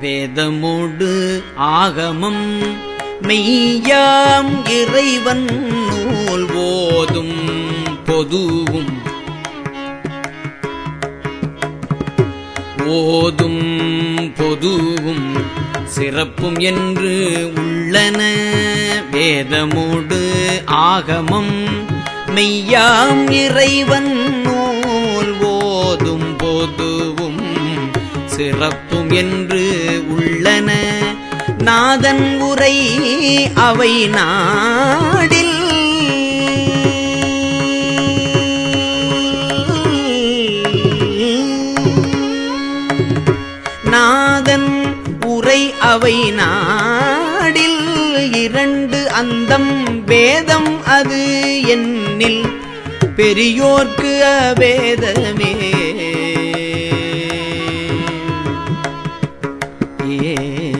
வேதமோடு ஆகமம் மெய்யாம் இறைவன் நூல் ஓதும் பொதுவும். ஓதும் பொதுவும் சிறப்பும் என்று உள்ளன. வேதமோடு ஆகமம் மெய்யாம் இறைவன் சிறப்பும் என்று உள்ளன. நாதன் உரை அவை நாடில். நாதன் உரை அவை நாடில். இரண்டு அந்தம் வேதம் அது என்னில். பெரியோர்க்கு அவேதமே. mm-hmm